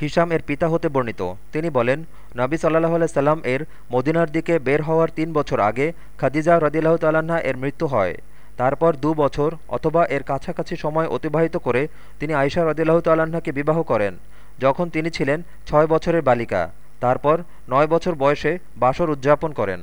হিসাম এর পিতা হতে বর্ণিত। তিনি বলেন, নবী সাল্লাহ সাল্লাম এর মদিনার দিকে বের হওয়ার তিন বছর আগে খাদিজা রদিল্লাহ তাল্লাহা এর মৃত্যু হয়। তারপর দু বছর অথবা এর কাছাকাছি সময় অতিবাহিত করে তিনি আয়সা রদিল্লাহ তাল্লাহাকে বিবাহ করেন, যখন তিনি ছিলেন ছয় বছরের বালিকা। তারপর নয় বছর বয়সে বাসর উদযাপন করেন।